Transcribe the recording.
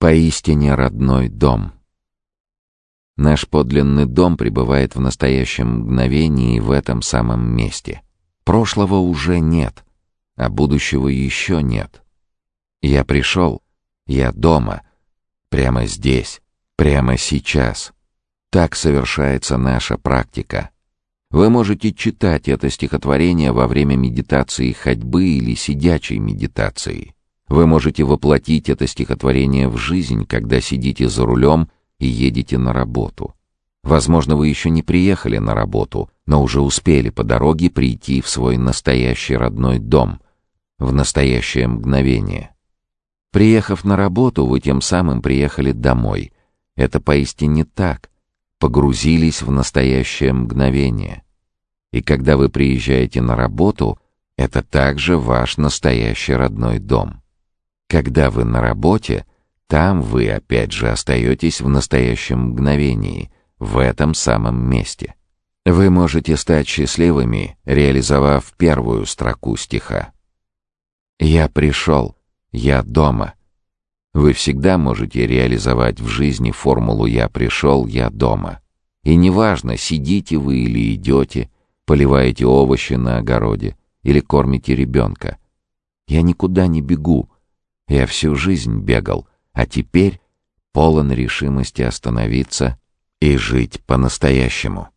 Поистине родной дом. Наш подлинный дом пребывает в настоящем мгновении в этом самом месте. Прошлого уже нет, а будущего еще нет. Я пришел, я дома, прямо здесь, прямо сейчас. Так совершается наша практика. Вы можете читать это стихотворение во время медитации ходьбы или сидячей медитации. Вы можете воплотить это стихотворение в жизнь, когда сидите за рулем и едете на работу. Возможно, вы еще не приехали на работу, но уже успели по дороге прийти в свой настоящий родной дом, в настоящее мгновение. Приехав на работу, вы тем самым приехали домой. Это поистине так. Погрузились в настоящее мгновение. И когда вы приезжаете на работу, это также ваш настоящий родной дом. Когда вы на работе, там вы опять же остаетесь в настоящем мгновении, в этом самом месте. Вы можете стать счастливыми, реализовав первую строку стиха. «Я пришел, я дома». Вы всегда можете реализовать в жизни формулу «я пришел, я дома». И неважно, сидите вы или идете, поливаете овощи на огороде или кормите ребенка. Я никуда не бегу, я всю жизнь бегал, а теперь полон решимости остановиться и жить по-настоящему.